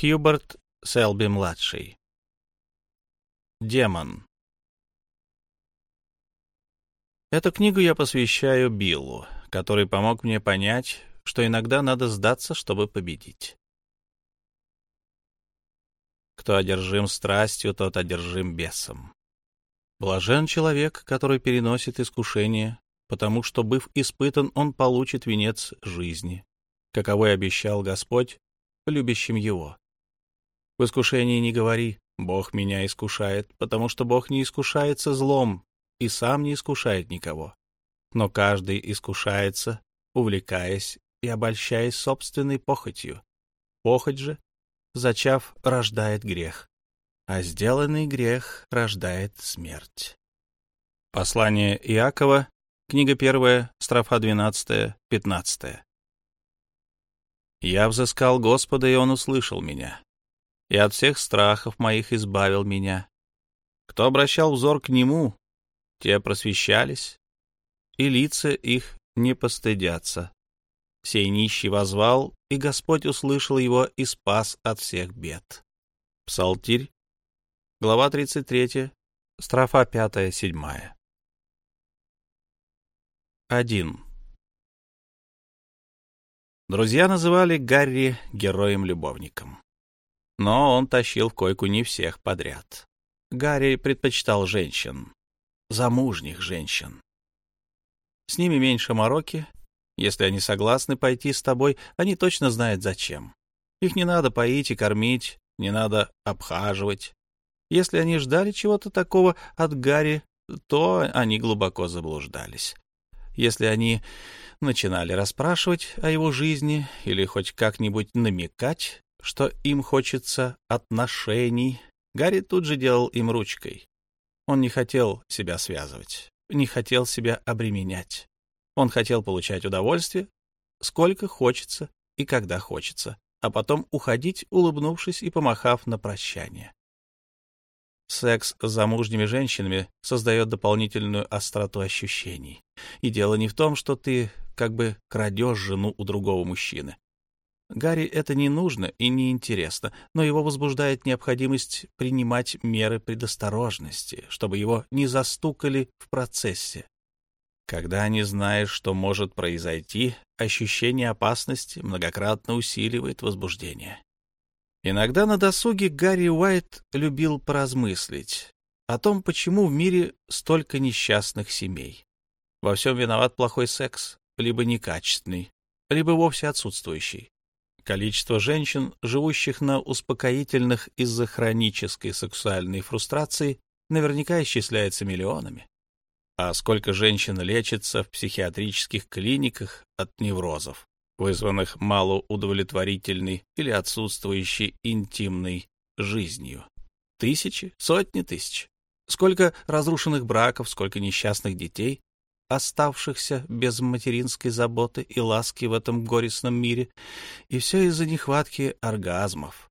Хьюберт Селби-младший. Демон. Эту книгу я посвящаю Биллу, который помог мне понять, что иногда надо сдаться, чтобы победить. Кто одержим страстью, тот одержим бесом. Блажен человек, который переносит искушение, потому что, быв испытан, он получит венец жизни, каковой обещал Господь любящим его. В искушении не говори «Бог меня искушает», потому что Бог не искушается злом и сам не искушает никого. Но каждый искушается, увлекаясь и обольщаясь собственной похотью. Похоть же, зачав, рождает грех, а сделанный грех рождает смерть. Послание Иакова, книга 1, строфа 12, 15. «Я взыскал Господа, и Он услышал меня и от всех страхов моих избавил меня. Кто обращал взор к нему, те просвещались, и лица их не постыдятся. Сей нищий возвал, и Господь услышал его и спас от всех бед. Псалтирь, глава 33, строфа 5-7. 1. Друзья называли Гарри героем-любовником но он тащил в койку не всех подряд. Гарри предпочитал женщин, замужних женщин. С ними меньше мороки. Если они согласны пойти с тобой, они точно знают зачем. Их не надо поить и кормить, не надо обхаживать. Если они ждали чего-то такого от Гарри, то они глубоко заблуждались. Если они начинали расспрашивать о его жизни или хоть как-нибудь намекать, что им хочется отношений, Гарри тут же делал им ручкой. Он не хотел себя связывать, не хотел себя обременять. Он хотел получать удовольствие, сколько хочется и когда хочется, а потом уходить, улыбнувшись и помахав на прощание. Секс с замужними женщинами создает дополнительную остроту ощущений. И дело не в том, что ты как бы крадешь жену у другого мужчины. Гарри это не нужно и не интересно, но его возбуждает необходимость принимать меры предосторожности, чтобы его не застукали в процессе. Когда не знаешь, что может произойти, ощущение опасности многократно усиливает возбуждение. Иногда на досуге Гарри Уайт любил поразмыслить о том, почему в мире столько несчастных семей. Во всем виноват плохой секс, либо некачественный, либо вовсе отсутствующий. Количество женщин, живущих на успокоительных из-за хронической сексуальной фрустрации, наверняка исчисляется миллионами. А сколько женщин лечится в психиатрических клиниках от неврозов, вызванных малоудовлетворительной или отсутствующей интимной жизнью? Тысячи, сотни тысяч. Сколько разрушенных браков, сколько несчастных детей, оставшихся без материнской заботы и ласки в этом горестном мире, и все из-за нехватки оргазмов.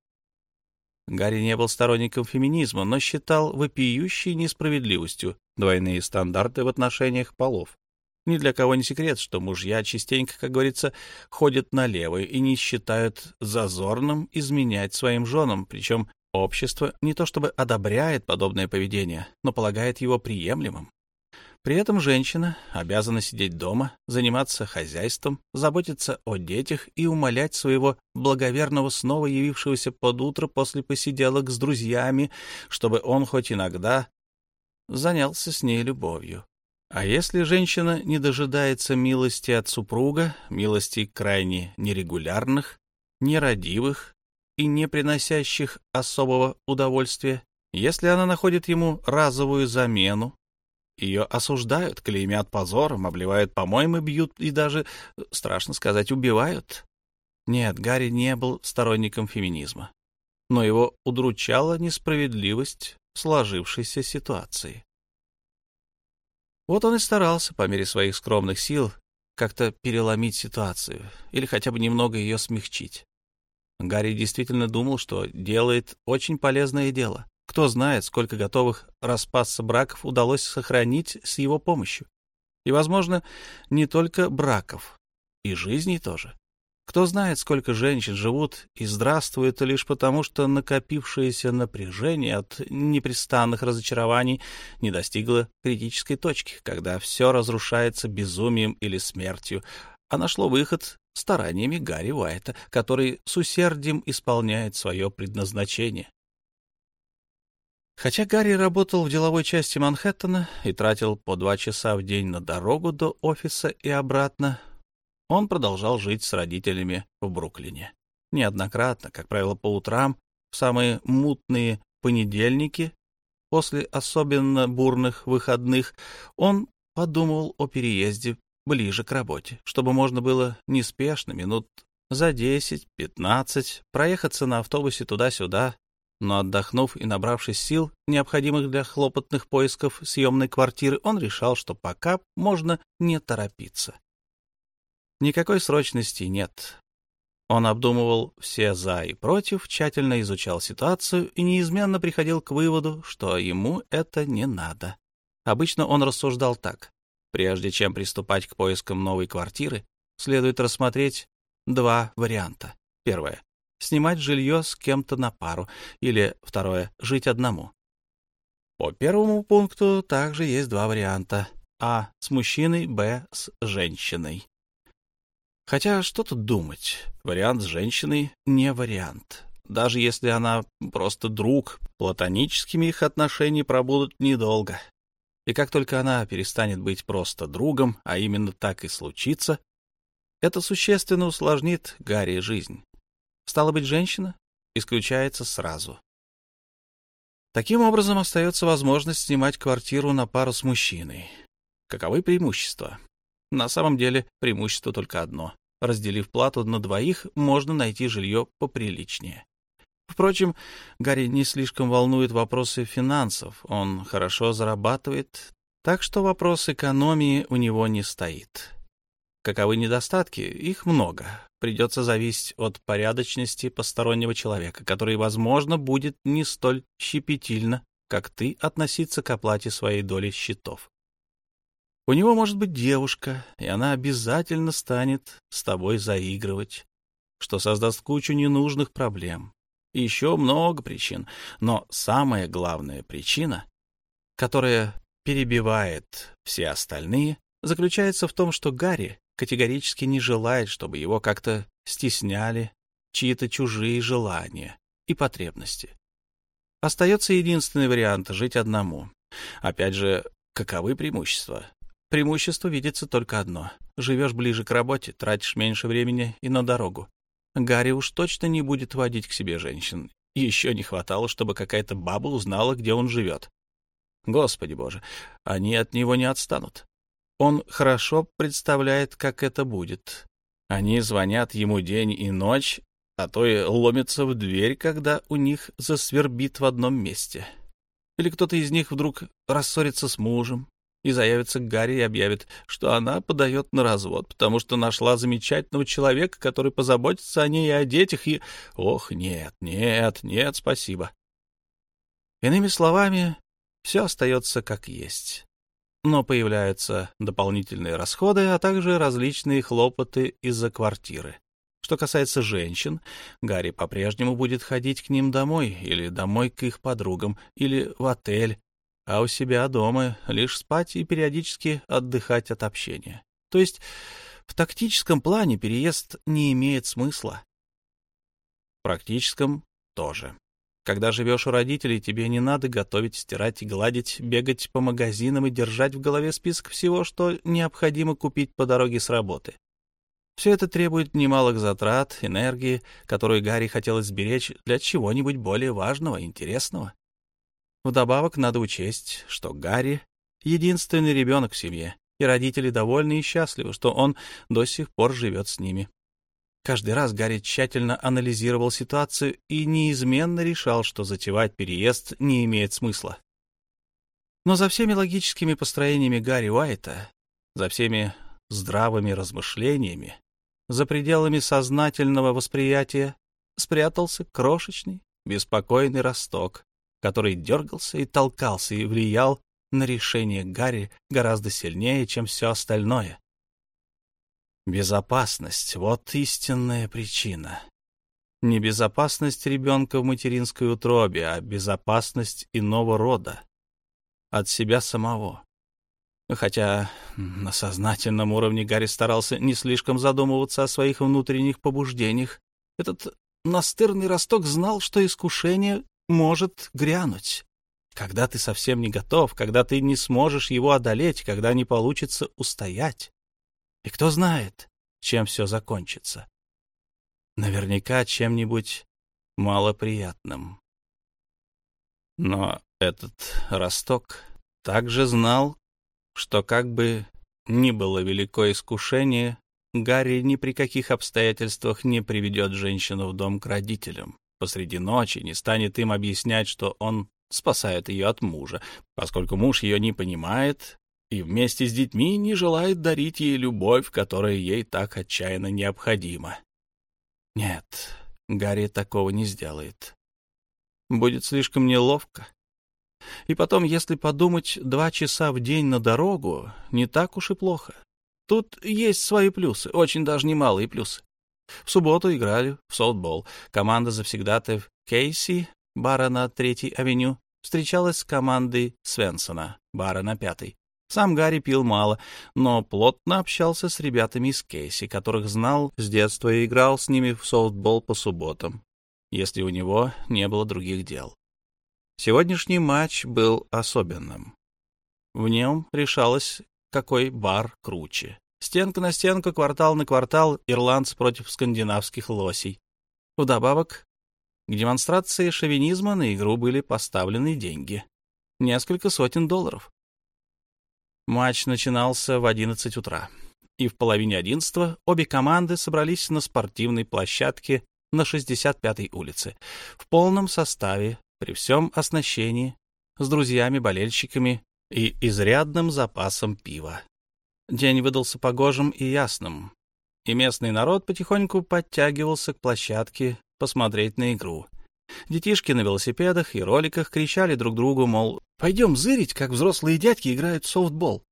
Гарри не был сторонником феминизма, но считал вопиющей несправедливостью двойные стандарты в отношениях полов. Ни для кого не секрет, что мужья частенько, как говорится, ходят налево и не считают зазорным изменять своим женам, причем общество не то чтобы одобряет подобное поведение, но полагает его приемлемым. При этом женщина обязана сидеть дома, заниматься хозяйством, заботиться о детях и умолять своего благоверного снова явившегося под утро после посиделок с друзьями, чтобы он хоть иногда занялся с ней любовью. А если женщина не дожидается милости от супруга, милости крайне нерегулярных, нерадивых и не приносящих особого удовольствия, если она находит ему разовую замену, ее осуждают, клеймят позором, обливают помоями, бьют и даже, страшно сказать, убивают. Нет, Гарри не был сторонником феминизма, но его удручала несправедливость сложившейся ситуации. Вот он и старался по мере своих скромных сил как-то переломить ситуацию или хотя бы немного ее смягчить. Гарри действительно думал, что делает очень полезное дело. Кто знает, сколько готовых распасться браков удалось сохранить с его помощью. И, возможно, не только браков, и жизней тоже. Кто знает, сколько женщин живут и здравствуют лишь потому, что накопившееся напряжение от непрестанных разочарований не достигло критической точки, когда все разрушается безумием или смертью, а нашло выход стараниями Гарри Уайта, который с усердием исполняет свое предназначение. Хотя Гарри работал в деловой части Манхэттена и тратил по два часа в день на дорогу до офиса и обратно, он продолжал жить с родителями в Бруклине. Неоднократно, как правило, по утрам, в самые мутные понедельники, после особенно бурных выходных, он подумывал о переезде ближе к работе, чтобы можно было неспешно, минут за 10-15, проехаться на автобусе туда-сюда, но отдохнув и набравшись сил, необходимых для хлопотных поисков съемной квартиры, он решал, что пока можно не торопиться. Никакой срочности нет. Он обдумывал все «за» и «против», тщательно изучал ситуацию и неизменно приходил к выводу, что ему это не надо. Обычно он рассуждал так. Прежде чем приступать к поискам новой квартиры, следует рассмотреть два варианта. Первое — снимать жилье с кем-то на пару, или второе — жить одному. По первому пункту также есть два варианта. А — с мужчиной, Б — с женщиной. Хотя что тут думать, вариант с женщиной не вариант. Даже если она просто друг, платоническими их отношения пробудут недолго. И как только она перестанет быть просто другом, а именно так и случится, это существенно усложнит Гарри жизнь. Стало быть, женщина исключается сразу. Таким образом, остается возможность снимать квартиру на пару с мужчиной. Каковы преимущества? На самом деле преимущество только одно. Разделив плату на двоих, можно найти жилье поприличнее. Впрочем, Гарри не слишком волнует вопросы финансов. Он хорошо зарабатывает, так что вопрос экономии у него не стоит. Каковы недостатки? Их много. Придется зависеть от порядочности постороннего человека, который, возможно, будет не столь щепетильно, как ты, относиться к оплате своей доли счетов. У него может быть девушка, и она обязательно станет с тобой заигрывать, что создаст кучу ненужных проблем. И еще много причин, но самая главная причина, которая перебивает все остальные, заключается в том, что Гарри категорически не желает, чтобы его как-то стесняли чьи-то чужие желания и потребности. Остается единственный вариант — жить одному. Опять же, каковы преимущества? Преимущество видится только одно. Живешь ближе к работе, тратишь меньше времени и на дорогу. Гарри уж точно не будет водить к себе женщин. Еще не хватало, чтобы какая-то баба узнала, где он живет. Господи боже, они от него не отстанут. Он хорошо представляет, как это будет. Они звонят ему день и ночь, а то и ломятся в дверь, когда у них засвербит в одном месте. Или кто-то из них вдруг рассорится с мужем, и заявится к Гарри и объявит, что она подает на развод, потому что нашла замечательного человека, который позаботится о ней и о детях, и... Ох, нет, нет, нет, спасибо. Иными словами, все остается как есть. Но появляются дополнительные расходы, а также различные хлопоты из-за квартиры. Что касается женщин, Гарри по-прежнему будет ходить к ним домой, или домой к их подругам, или в отель, а у себя дома лишь спать и периодически отдыхать от общения. То есть в тактическом плане переезд не имеет смысла. В практическом тоже. Когда живешь у родителей, тебе не надо готовить, стирать и гладить, бегать по магазинам и держать в голове список всего, что необходимо купить по дороге с работы. Все это требует немалых затрат, энергии, которую Гарри хотелось сберечь для чего-нибудь более важного, интересного. Вдобавок надо учесть, что Гарри — единственный ребенок в семье, и родители довольны и счастливы, что он до сих пор живет с ними. Каждый раз Гарри тщательно анализировал ситуацию и неизменно решал, что затевать переезд не имеет смысла. Но за всеми логическими построениями Гарри Уайта, за всеми здравыми размышлениями, за пределами сознательного восприятия спрятался крошечный, беспокойный росток, который дергался и толкался и влиял на решение Гарри гораздо сильнее, чем все остальное. Безопасность — вот истинная причина. Не безопасность ребенка в материнской утробе, а безопасность иного рода. От себя самого. Хотя на сознательном уровне Гарри старался не слишком задумываться о своих внутренних побуждениях. Этот настырный росток знал, что искушение может грянуть. Когда ты совсем не готов, когда ты не сможешь его одолеть, когда не получится устоять. И кто знает, чем все закончится. Наверняка чем-нибудь малоприятным. Но этот росток также знал, что как бы ни было великое искушение, Гарри ни при каких обстоятельствах не приведет женщину в дом к родителям посреди ночи, не станет им объяснять, что он спасает ее от мужа, поскольку муж ее не понимает и вместе с детьми не желает дарить ей любовь, которая ей так отчаянно необходима. Нет, Гарри такого не сделает. Будет слишком неловко. И потом, если подумать, два часа в день на дорогу не так уж и плохо. Тут есть свои плюсы, очень даже немалые плюсы. В субботу играли в софтбол. Команда завсегдатаев Кейси, бара на Третьей авеню, встречалась с командой Свенсона, бара на Пятой. Сам Гарри пил мало, но плотно общался с ребятами из Кейси, которых знал с детства и играл с ними в софтбол по субботам, если у него не было других дел. Сегодняшний матч был особенным. В нем решалось, какой бар круче. Стенка на стенку, квартал на квартал, ирландцы против скандинавских лосей. Вдобавок, к демонстрации шовинизма на игру были поставлены деньги. Несколько сотен долларов. Матч начинался в 11 утра. И в половине одиннадцатого обе команды собрались на спортивной площадке на 65-й улице в полном составе при всем оснащении, с друзьями-болельщиками и изрядным запасом пива. День выдался погожим и ясным, и местный народ потихоньку подтягивался к площадке посмотреть на игру. Детишки на велосипедах и роликах кричали друг другу, мол, «Пойдем зырить, как взрослые дядьки играют в софтбол».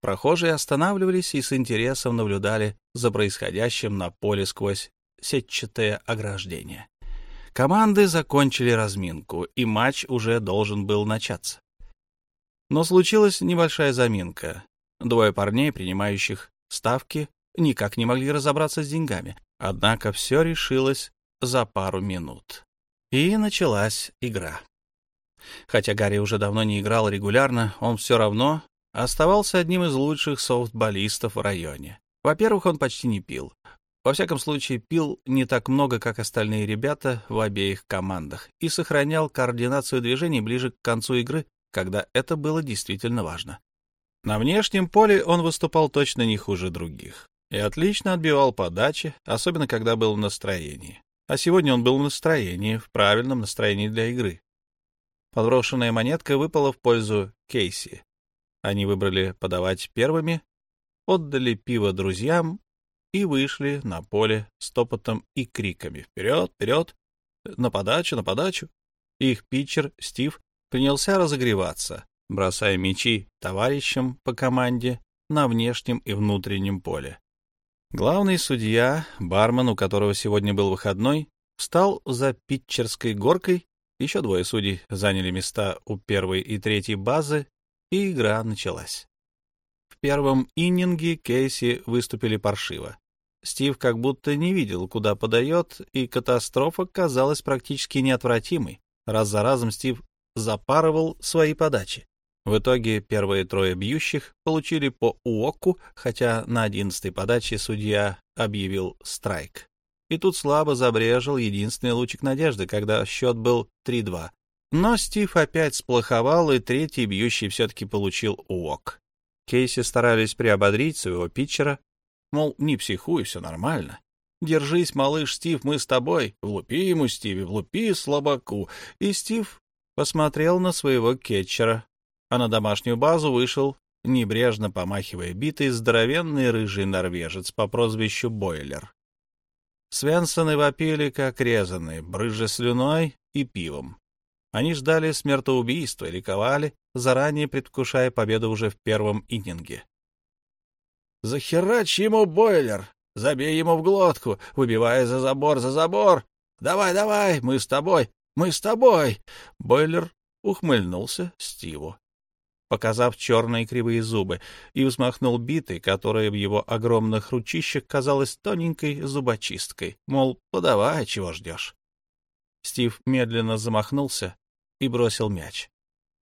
Прохожие останавливались и с интересом наблюдали за происходящим на поле сквозь сетчатое ограждение. Команды закончили разминку, и матч уже должен был начаться. Но случилась небольшая заминка. Двое парней, принимающих ставки, никак не могли разобраться с деньгами. Однако все решилось за пару минут. И началась игра. Хотя Гарри уже давно не играл регулярно, он все равно оставался одним из лучших софтболистов в районе. Во-первых, он почти не пил. Во всяком случае, пил не так много, как остальные ребята в обеих командах, и сохранял координацию движений ближе к концу игры, когда это было действительно важно. На внешнем поле он выступал точно не хуже других и отлично отбивал подачи, особенно когда был в настроении. А сегодня он был в настроении, в правильном настроении для игры. Подброшенная монетка выпала в пользу Кейси. Они выбрали подавать первыми, отдали пиво друзьям и вышли на поле с топотом и криками «Вперед! Вперед! На подачу! На подачу!» Их питчер Стив принялся разогреваться, бросая мячи товарищам по команде на внешнем и внутреннем поле. Главный судья, бармен, у которого сегодня был выходной, встал за питчерской горкой, еще двое судей заняли места у первой и третьей базы, и игра началась первом иннинге Кейси выступили паршиво. Стив как будто не видел, куда подает, и катастрофа казалась практически неотвратимой. Раз за разом Стив запарывал свои подачи. В итоге первые трое бьющих получили по уоку, хотя на одиннадцатой подаче судья объявил страйк. И тут слабо забрежил единственный лучик надежды, когда счет был 3-2. Но Стив опять сплоховал, и третий бьющий все-таки получил уок. Кейси старались приободрить своего питчера, мол, не психуй, все нормально. Держись, малыш Стив, мы с тобой. Влупи ему, Стиви, влупи слабаку. И Стив посмотрел на своего кетчера, а на домашнюю базу вышел, небрежно помахивая битый, здоровенный рыжий норвежец по прозвищу Бойлер. Свенсоны вопили, как резаные, брыжа слюной и пивом. Они ждали смертоубийства и ликовали, заранее предвкушая победу уже в первом иннинге. Захерачь ему бойлер! Забей ему в глотку, выбивая за забор, за забор! Давай, давай, мы с тобой, мы с тобой!» Бойлер ухмыльнулся Стиву, показав черные кривые зубы, и взмахнул битой, которая в его огромных ручищах казалась тоненькой зубочисткой, мол, подавай, чего ждешь. Стив медленно замахнулся и бросил мяч.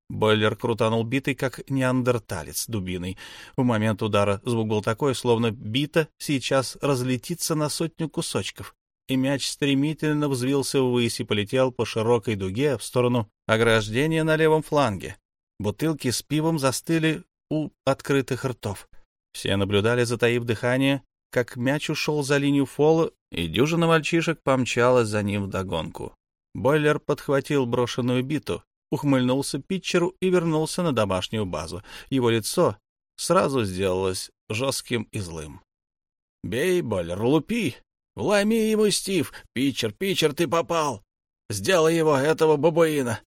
Бойлер крутанул битой, как неандерталец дубиной. В момент удара звук был такой, словно бита сейчас разлетится на сотню кусочков, и мяч стремительно взвился ввысь и полетел по широкой дуге в сторону ограждения на левом фланге. Бутылки с пивом застыли у открытых ртов. Все наблюдали, затаив дыхание, как мяч ушел за линию фола, и дюжина мальчишек помчалась за ним вдогонку. Бойлер подхватил брошенную биту, ухмыльнулся питчеру и вернулся на домашнюю базу. Его лицо сразу сделалось жестким и злым. — Бей, Бойлер, лупи! Вломи ему, Стив! Питчер, питчер, ты попал! Сделай его, этого бабуина!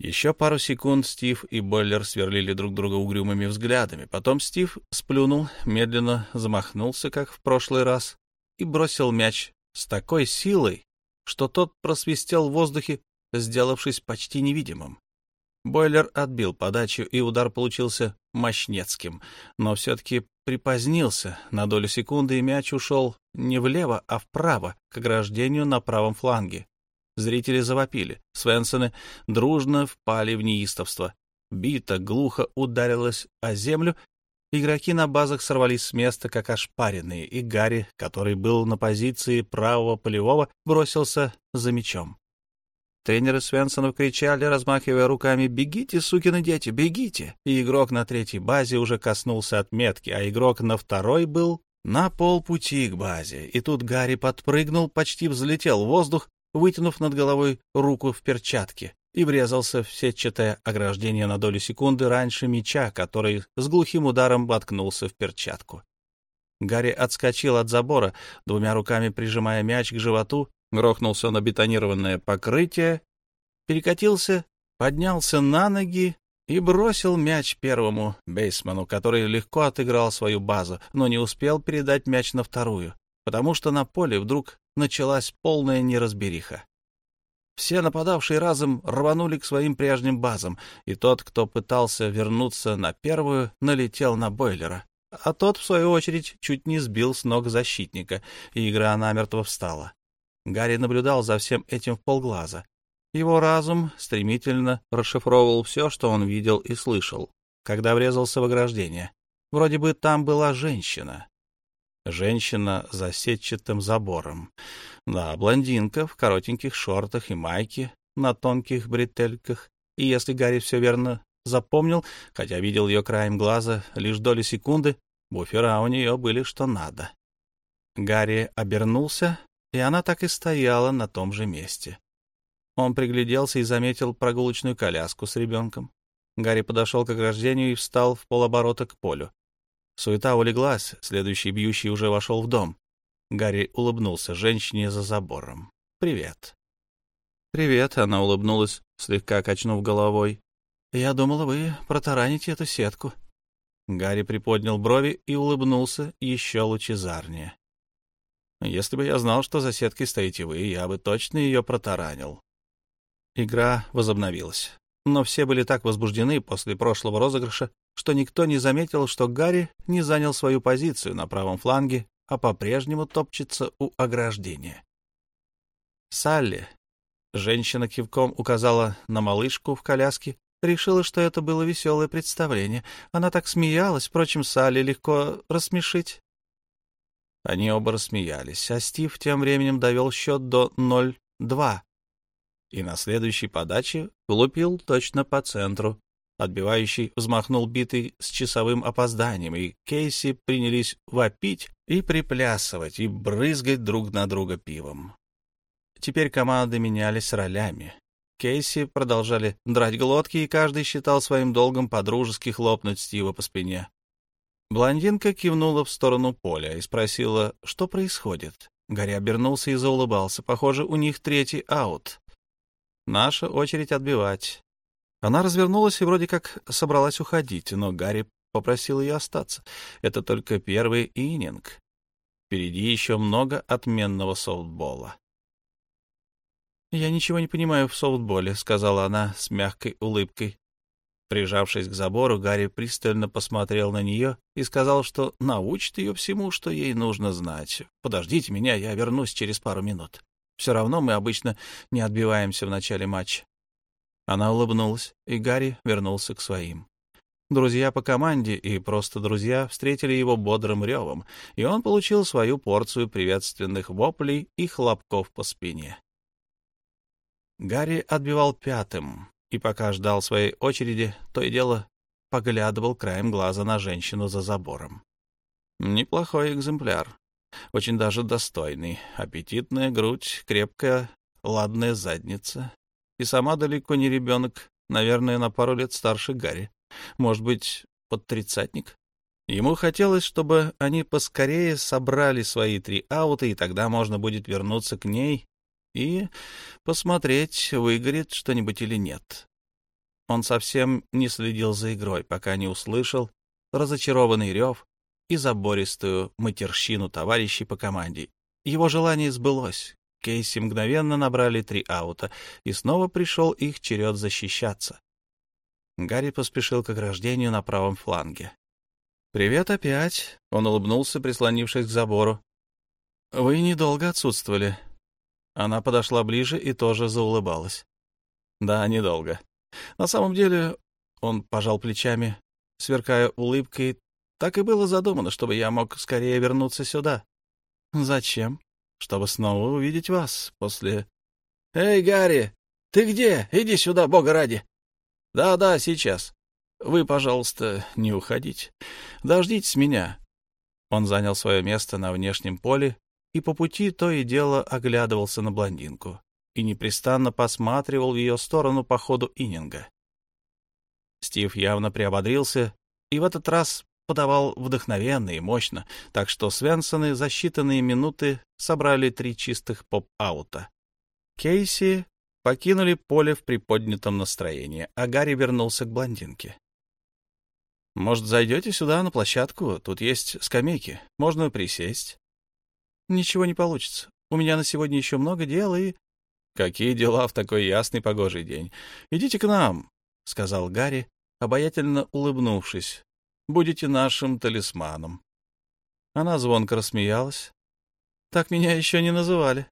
Еще пару секунд Стив и Бойлер сверлили друг друга угрюмыми взглядами. Потом Стив сплюнул, медленно замахнулся, как в прошлый раз, и бросил мяч с такой силой, что тот просвистел в воздухе, сделавшись почти невидимым. Бойлер отбил подачу, и удар получился мощнецким, но все-таки припозднился на долю секунды, и мяч ушел не влево, а вправо, к ограждению на правом фланге. Зрители завопили. Свенсоны дружно впали в неистовство. Бита глухо ударилась о землю. Игроки на базах сорвались с места, как ошпаренные, и Гарри, который был на позиции правого полевого, бросился за мячом. Тренеры Свенсонов кричали, размахивая руками «Бегите, сукины дети, бегите!» И игрок на третьей базе уже коснулся отметки, а игрок на второй был на полпути к базе. И тут Гарри подпрыгнул, почти взлетел в воздух, вытянув над головой руку в перчатке, и врезался в сетчатое ограждение на долю секунды раньше мяча, который с глухим ударом воткнулся в перчатку. Гарри отскочил от забора, двумя руками прижимая мяч к животу, грохнулся на бетонированное покрытие, перекатился, поднялся на ноги и бросил мяч первому бейсману, который легко отыграл свою базу, но не успел передать мяч на вторую, потому что на поле вдруг началась полная неразбериха. Все нападавшие разом рванули к своим прежним базам, и тот, кто пытался вернуться на первую, налетел на бойлера. А тот, в свою очередь, чуть не сбил с ног защитника, и игра намертво встала. Гарри наблюдал за всем этим в полглаза. Его разум стремительно расшифровывал все, что он видел и слышал, когда врезался в ограждение. Вроде бы там была женщина. Женщина за сетчатым забором. Да, блондинка в коротеньких шортах и майке, на тонких бретельках. И если Гарри все верно запомнил, хотя видел ее краем глаза лишь доли секунды, буфера у нее были что надо. Гарри обернулся, и она так и стояла на том же месте. Он пригляделся и заметил прогулочную коляску с ребенком. Гарри подошел к ограждению и встал в полоборота к полю. Суета улеглась, следующий бьющий уже вошел в дом. Гарри улыбнулся женщине за забором. «Привет». «Привет», — она улыбнулась, слегка качнув головой. «Я думала, вы протараните эту сетку». Гарри приподнял брови и улыбнулся еще лучезарнее. «Если бы я знал, что за сеткой стоите вы, я бы точно ее протаранил». Игра возобновилась но все были так возбуждены после прошлого розыгрыша, что никто не заметил, что Гарри не занял свою позицию на правом фланге, а по-прежнему топчется у ограждения. Салли, женщина кивком указала на малышку в коляске, решила, что это было веселое представление. Она так смеялась, впрочем, Салли легко рассмешить. Они оба рассмеялись, а Стив тем временем довел счет до 0-2 и на следующей подаче влупил точно по центру. Отбивающий взмахнул битый с часовым опозданием, и Кейси принялись вопить и приплясывать, и брызгать друг на друга пивом. Теперь команды менялись ролями. Кейси продолжали драть глотки, и каждый считал своим долгом подружески хлопнуть Стива по спине. Блондинка кивнула в сторону поля и спросила, что происходит. Гарри обернулся и заулыбался. Похоже, у них третий аут. Наша очередь отбивать. Она развернулась и вроде как собралась уходить, но Гарри попросил ее остаться. Это только первый ининг. Впереди еще много отменного софтбола. «Я ничего не понимаю в софтболе», — сказала она с мягкой улыбкой. Прижавшись к забору, Гарри пристально посмотрел на нее и сказал, что научит ее всему, что ей нужно знать. «Подождите меня, я вернусь через пару минут. Все равно мы обычно не отбиваемся в начале матча». Она улыбнулась, и Гарри вернулся к своим. Друзья по команде и просто друзья встретили его бодрым ревом, и он получил свою порцию приветственных воплей и хлопков по спине. Гарри отбивал пятым, и пока ждал своей очереди, то и дело поглядывал краем глаза на женщину за забором. Неплохой экземпляр, очень даже достойный. Аппетитная грудь, крепкая, ладная задница. И сама далеко не ребенок, наверное, на пару лет старше Гарри. Может быть, под тридцатник? Ему хотелось, чтобы они поскорее собрали свои три аута, и тогда можно будет вернуться к ней и посмотреть, выгорит что-нибудь или нет. Он совсем не следил за игрой, пока не услышал разочарованный рев и забористую матерщину товарищей по команде. Его желание сбылось. Кейси мгновенно набрали три аута, и снова пришел их черед защищаться. Гарри поспешил к ограждению на правом фланге. «Привет опять!» — он улыбнулся, прислонившись к забору. «Вы недолго отсутствовали». Она подошла ближе и тоже заулыбалась. «Да, недолго. На самом деле...» — он пожал плечами, сверкая улыбкой. «Так и было задумано, чтобы я мог скорее вернуться сюда». «Зачем?» «Чтобы снова увидеть вас после...» «Эй, Гарри, ты где? Иди сюда, бога ради!» Да-да, сейчас. Вы, пожалуйста, не уходите. Дождитесь меня. Он занял свое место на внешнем поле и по пути то и дело оглядывался на блондинку и непрестанно посматривал в ее сторону по ходу ининга. Стив явно приободрился и в этот раз подавал вдохновенно и мощно, так что Свенсоны за считанные минуты собрали три чистых поп-аута. Кейси покинули поле в приподнятом настроении, а Гарри вернулся к блондинке. «Может, зайдете сюда, на площадку? Тут есть скамейки. Можно присесть». «Ничего не получится. У меня на сегодня еще много дел и...» «Какие дела в такой ясный погожий день? Идите к нам», — сказал Гарри, обаятельно улыбнувшись. «Будете нашим талисманом». Она звонко рассмеялась. «Так меня еще не называли».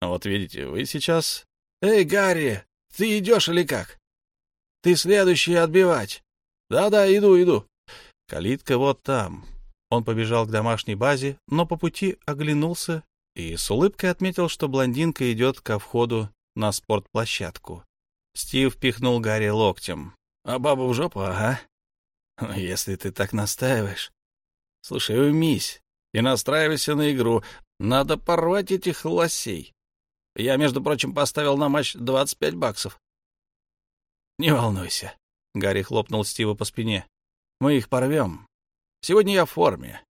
«Вот видите, вы сейчас «Эй, Гарри, ты идешь или как? Ты следующий отбивать. Да-да, иду, иду». Калитка вот там. Он побежал к домашней базе, но по пути оглянулся и с улыбкой отметил, что блондинка идет ко входу на спортплощадку. Стив пихнул Гарри локтем. «А баба в жопу, ага. Если ты так настаиваешь. Слушай, уймись и настраивайся на игру. Надо порвать этих лосей. Я, между прочим, поставил на матч 25 баксов. Не волнуйся. Гарри хлопнул Стива по спине. Мы их порвем. Сегодня я в форме.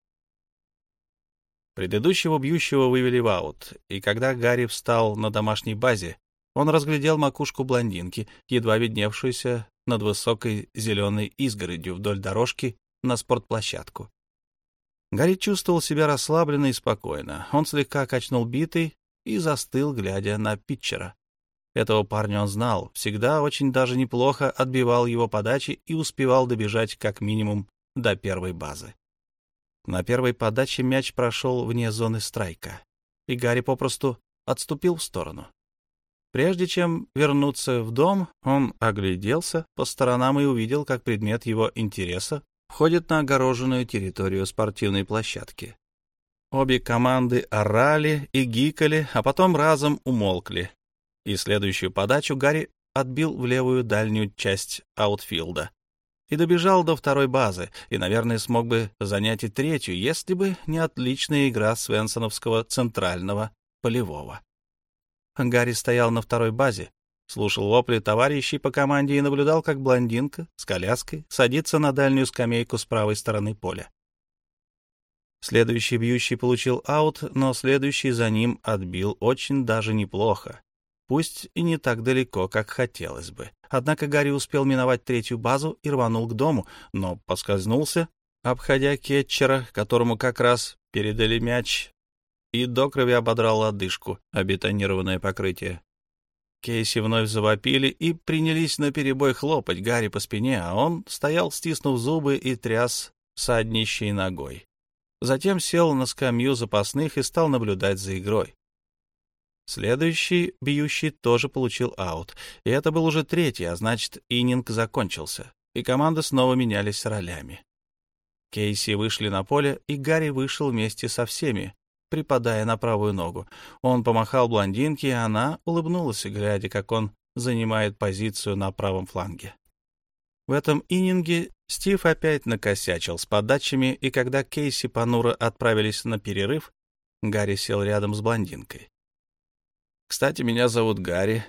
Предыдущего бьющего вывели в аут, и когда Гарри встал на домашней базе, он разглядел макушку блондинки, едва видневшуюся над высокой зеленой изгородью вдоль дорожки на спортплощадку. Гарри чувствовал себя расслабленно и спокойно. Он слегка качнул битой, и застыл, глядя на питчера. Этого парня он знал, всегда очень даже неплохо отбивал его подачи и успевал добежать как минимум до первой базы. На первой подаче мяч прошел вне зоны страйка, и Гарри попросту отступил в сторону. Прежде чем вернуться в дом, он огляделся по сторонам и увидел, как предмет его интереса входит на огороженную территорию спортивной площадки. Обе команды орали и гикали, а потом разом умолкли. И следующую подачу Гарри отбил в левую дальнюю часть аутфилда и добежал до второй базы, и, наверное, смог бы занять и третью, если бы не отличная игра Свенсоновского центрального полевого. Гарри стоял на второй базе, слушал вопли товарищей по команде и наблюдал, как блондинка с коляской садится на дальнюю скамейку с правой стороны поля. Следующий бьющий получил аут, но следующий за ним отбил очень даже неплохо. пусть и не так далеко, как хотелось бы. Однако Гарри успел миновать третью базу и рванул к дому, но поскользнулся, обходя кетчера, которому как раз передали мяч, и до крови ободрал лодыжку, обетонированное покрытие. Кейси вновь завопили и принялись наперебой хлопать Гарри по спине, а он стоял, стиснув зубы и тряс саднищей ногой. Затем сел на скамью запасных и стал наблюдать за игрой. Следующий бьющий тоже получил аут, и это был уже третий, а значит, ининг закончился, и команды снова менялись ролями. Кейси вышли на поле, и Гарри вышел вместе со всеми, припадая на правую ногу. Он помахал блондинке, и она улыбнулась, глядя, как он занимает позицию на правом фланге. В этом ининге Стив опять накосячил с подачами, и когда Кейси понуро отправились на перерыв, Гарри сел рядом с блондинкой. «Кстати, меня зовут Гарри».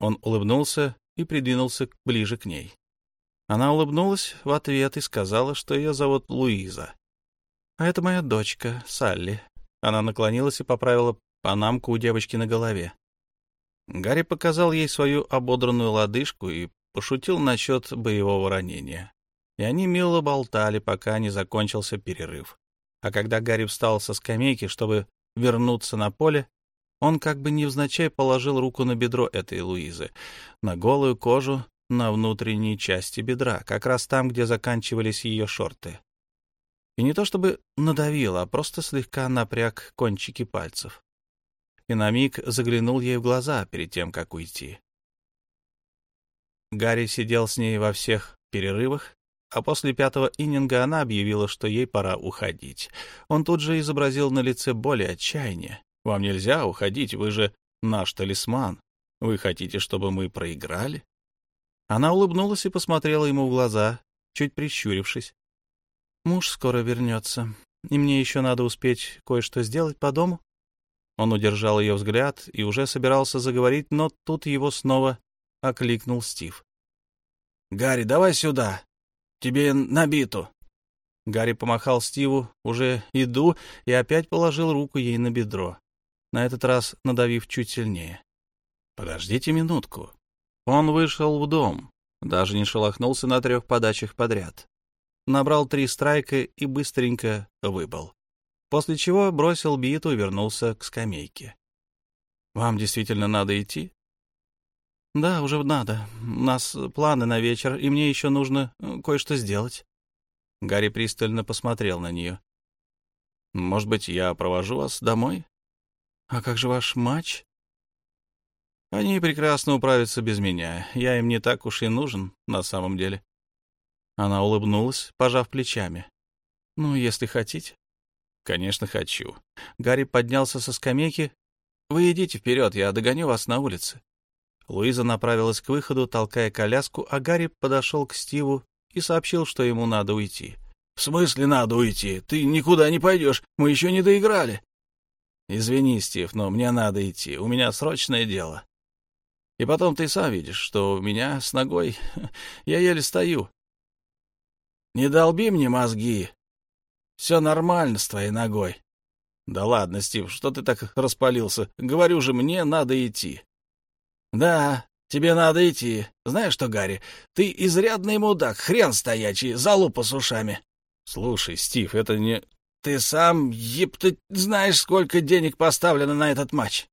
Он улыбнулся и придвинулся ближе к ней. Она улыбнулась в ответ и сказала, что ее зовут Луиза. «А это моя дочка, Салли». Она наклонилась и поправила панамку у девочки на голове. Гарри показал ей свою ободранную лодыжку и пошутил насчет боевого ранения. И они мило болтали, пока не закончился перерыв. А когда Гарри встал со скамейки, чтобы вернуться на поле, он как бы невзначай положил руку на бедро этой Луизы, на голую кожу на внутренней части бедра, как раз там, где заканчивались ее шорты. И не то чтобы надавил, а просто слегка напряг кончики пальцев. И на миг заглянул ей в глаза перед тем, как уйти. Гарри сидел с ней во всех перерывах, а после пятого иннинга она объявила, что ей пора уходить. Он тут же изобразил на лице боль и отчаяние. Вам нельзя уходить, вы же наш талисман. Вы хотите, чтобы мы проиграли? Она улыбнулась и посмотрела ему в глаза, чуть прищурившись. Муж скоро вернется, и мне еще надо успеть кое-что сделать по дому. Он удержал ее взгляд и уже собирался заговорить, но тут его снова окликнул Стив. — Гарри, давай сюда. Тебе набиту. Гарри помахал Стиву, уже иду, и опять положил руку ей на бедро на этот раз надавив чуть сильнее. «Подождите минутку». Он вышел в дом, даже не шелохнулся на трех подачах подряд. Набрал три страйка и быстренько выбыл. После чего бросил биту и вернулся к скамейке. «Вам действительно надо идти?» «Да, уже надо. У нас планы на вечер, и мне еще нужно э, кое-что сделать». Гарри пристально посмотрел на нее. «Может быть, я провожу вас домой?» А как же ваш матч? Они прекрасно управятся без меня. Я им не так уж и нужен на самом деле. Она улыбнулась, пожав плечами. Ну, если хотите. Конечно, хочу. Гарри поднялся со скамейки. Вы идите вперед, я догоню вас на улице. Луиза направилась к выходу, толкая коляску, а Гарри подошел к Стиву и сообщил, что ему надо уйти. — В смысле надо уйти? Ты никуда не пойдешь, мы еще не доиграли. Извини, Стив, но мне надо идти. У меня срочное дело. И потом ты сам видишь, что у меня с ногой... Я еле стою. Не долби мне мозги. Все нормально с твоей ногой. Да ладно, Стив, что ты так распалился? Говорю же, мне надо идти. Да, тебе надо идти. Знаешь что, Гарри, ты изрядный мудак, хрен стоячий, залупа с ушами. Слушай, Стив, это не... Ты сам, еб ты, знаешь, сколько денег поставлено на этот матч.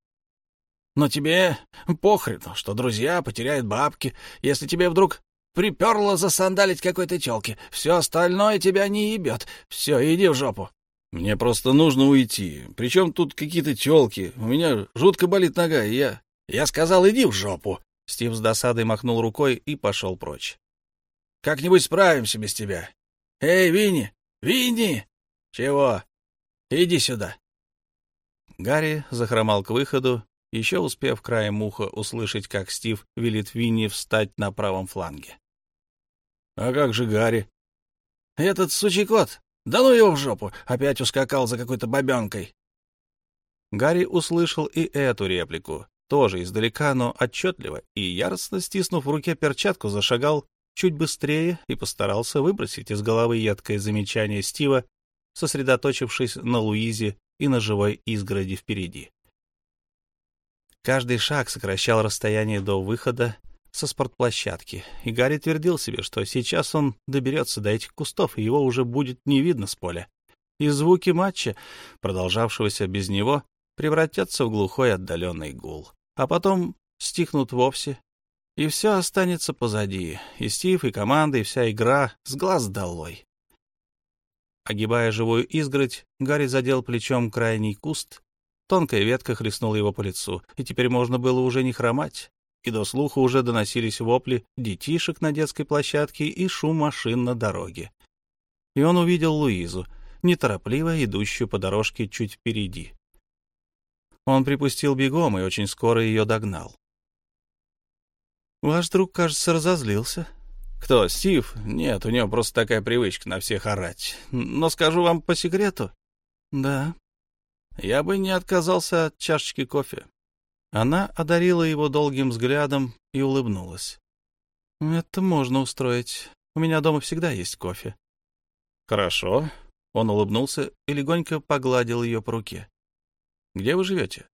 Но тебе похрен, что друзья потеряют бабки, если тебе вдруг приперло засандалить какой-то тёлке. Все остальное тебя не ебет. Все, иди в жопу. Мне просто нужно уйти. Причем тут какие-то тёлки. У меня жутко болит нога, и я... Я сказал, иди в жопу. Стив с досадой махнул рукой и пошел прочь. Как-нибудь справимся без тебя. Эй, Винни! Винни! «Чего? Иди сюда!» Гарри захромал к выходу, еще успев краем уха услышать, как Стив велит Винни встать на правом фланге. «А как же Гарри?» «Этот сучий кот! Да ну его в жопу! Опять ускакал за какой-то бабенкой!» Гарри услышал и эту реплику, тоже издалека, но отчетливо, и, яростно стиснув в руке перчатку, зашагал чуть быстрее и постарался выбросить из головы едкое замечание Стива сосредоточившись на Луизе и на живой изгороди впереди. Каждый шаг сокращал расстояние до выхода со спортплощадки, и Гарри твердил себе, что сейчас он доберется до этих кустов, и его уже будет не видно с поля. И звуки матча, продолжавшегося без него, превратятся в глухой отдаленный гул, а потом стихнут вовсе, и все останется позади, и Стив, и команда, и вся игра с глаз долой. Огибая живую изгородь, Гарри задел плечом крайний куст, тонкая ветка хлестнула его по лицу, и теперь можно было уже не хромать, и до слуха уже доносились вопли детишек на детской площадке и шум машин на дороге. И он увидел Луизу, неторопливо идущую по дорожке чуть впереди. Он припустил бегом и очень скоро ее догнал. «Ваш друг, кажется, разозлился». «Кто, Стив? Нет, у него просто такая привычка на всех орать. Но скажу вам по секрету». «Да». «Я бы не отказался от чашечки кофе». Она одарила его долгим взглядом и улыбнулась. «Это можно устроить. У меня дома всегда есть кофе». «Хорошо». Он улыбнулся и легонько погладил ее по руке. Где вы живете?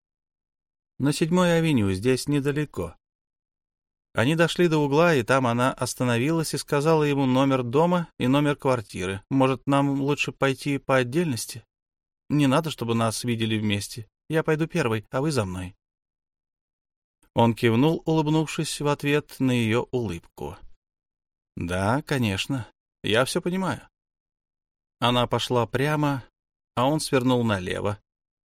На седьмой авеню, здесь недалеко. Они дошли до угла, и там она остановилась и сказала ему номер дома и номер квартиры. Может, нам лучше пойти по отдельности? Не надо, чтобы нас видели вместе. Я пойду первой, а вы за мной. Он кивнул, улыбнувшись в ответ на ее улыбку. «Да, конечно. Я все понимаю». Она пошла прямо, а он свернул налево,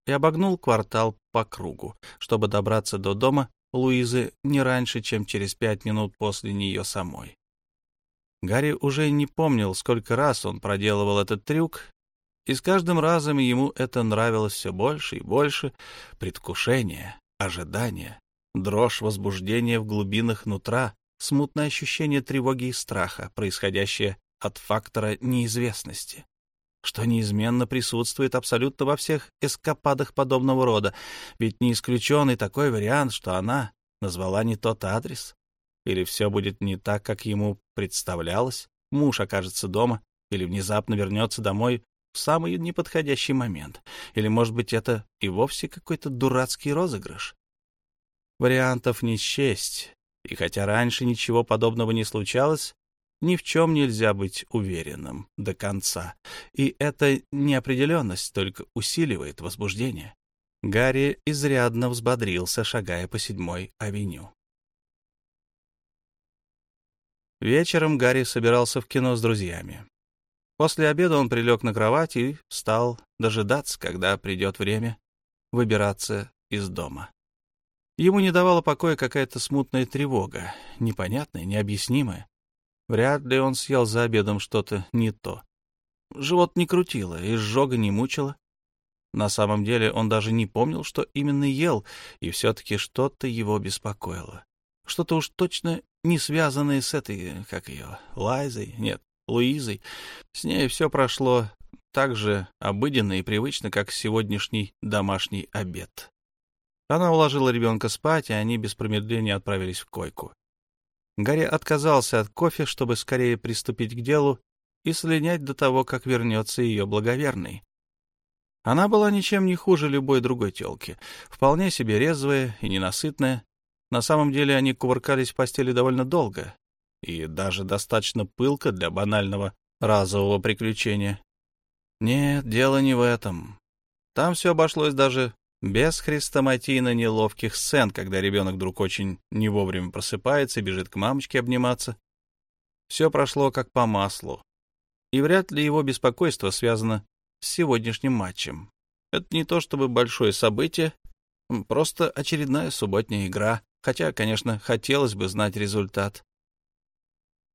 и обогнул квартал по кругу, чтобы добраться до дома Луизы не раньше, чем через пять минут после нее самой. Гарри уже не помнил, сколько раз он проделывал этот трюк, и с каждым разом ему это нравилось все больше и больше. Предвкушение, ожидание, дрожь возбуждения в глубинах нутра, смутное ощущение тревоги и страха, происходящее от фактора неизвестности что неизменно присутствует абсолютно во всех эскападах подобного рода, ведь не исключен и такой вариант, что она назвала не тот адрес. Или все будет не так, как ему представлялось, муж окажется дома или внезапно вернется домой в самый неподходящий момент. Или, может быть, это и вовсе какой-то дурацкий розыгрыш. Вариантов не счесть, и хотя раньше ничего подобного не случалось, ни в чем нельзя быть уверенным до конца, и эта неопределенность только усиливает возбуждение. Гарри изрядно взбодрился, шагая по седьмой авеню. Вечером Гарри собирался в кино с друзьями. После обеда он прилег на кровать и стал дожидаться, когда придет время выбираться из дома. Ему не давала покоя какая-то смутная тревога, непонятная, необъяснимая. Вряд ли он съел за обедом что-то не то. Живот не крутило, и изжога не мучило. На самом деле он даже не помнил, что именно ел, и все-таки что-то его беспокоило. Что-то уж точно не связанное с этой, как ее, Лайзой, нет, Луизой. С ней все прошло так же обыденно и привычно, как сегодняшний домашний обед. Она уложила ребенка спать, и они без промедления отправились в койку. Гарри отказался от кофе, чтобы скорее приступить к делу и слинять до того, как вернется ее благоверный. Она была ничем не хуже любой другой телки, вполне себе резвая и ненасытная. На самом деле они кувыркались в постели довольно долго и даже достаточно пылко для банального разового приключения. Нет, дело не в этом. Там все обошлось даже без хрестоматийно неловких сцен, когда ребенок вдруг очень не вовремя просыпается и бежит к мамочке обниматься. Все прошло как по маслу. И вряд ли его беспокойство связано с сегодняшним матчем. Это не то чтобы большое событие, просто очередная субботняя игра, хотя, конечно, хотелось бы знать результат.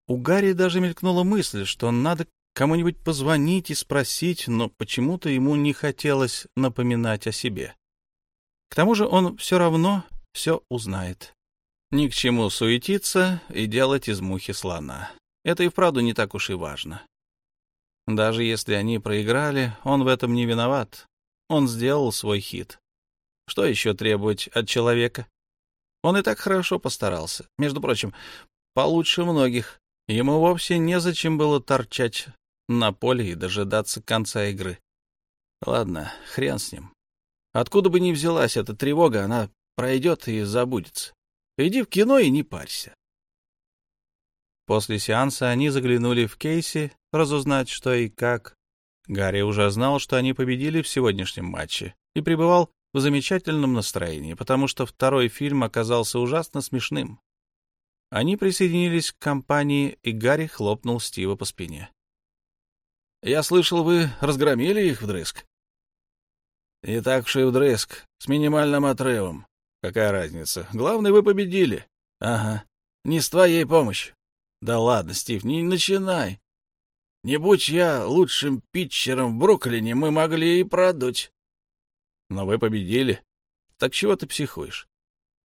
У Гарри даже мелькнула мысль, что надо кому-нибудь позвонить и спросить, но почему-то ему не хотелось напоминать о себе. К тому же он все равно все узнает. Ни к чему суетиться и делать из мухи слона. Это и вправду не так уж и важно. Даже если они проиграли, он в этом не виноват. Он сделал свой хит. Что еще требовать от человека? Он и так хорошо постарался. Между прочим, получше многих. Ему вовсе незачем было торчать на поле и дожидаться конца игры. Ладно, хрен с ним. Откуда бы ни взялась эта тревога, она пройдет и забудется. Иди в кино и не парься. После сеанса они заглянули в Кейси, разузнать, что и как. Гарри уже знал, что они победили в сегодняшнем матче, и пребывал в замечательном настроении, потому что второй фильм оказался ужасно смешным. Они присоединились к компании, и Гарри хлопнул Стива по спине. — Я слышал, вы разгромили их вдрызг. — Не так уж и вдрызг, с минимальным отрывом. Какая разница? Главное, вы победили. — Ага. Не с твоей помощью. Да ладно, Стив, не начинай. Не будь я лучшим питчером в Бруклине, мы могли и продуть. Но вы победили. Так чего ты психуешь?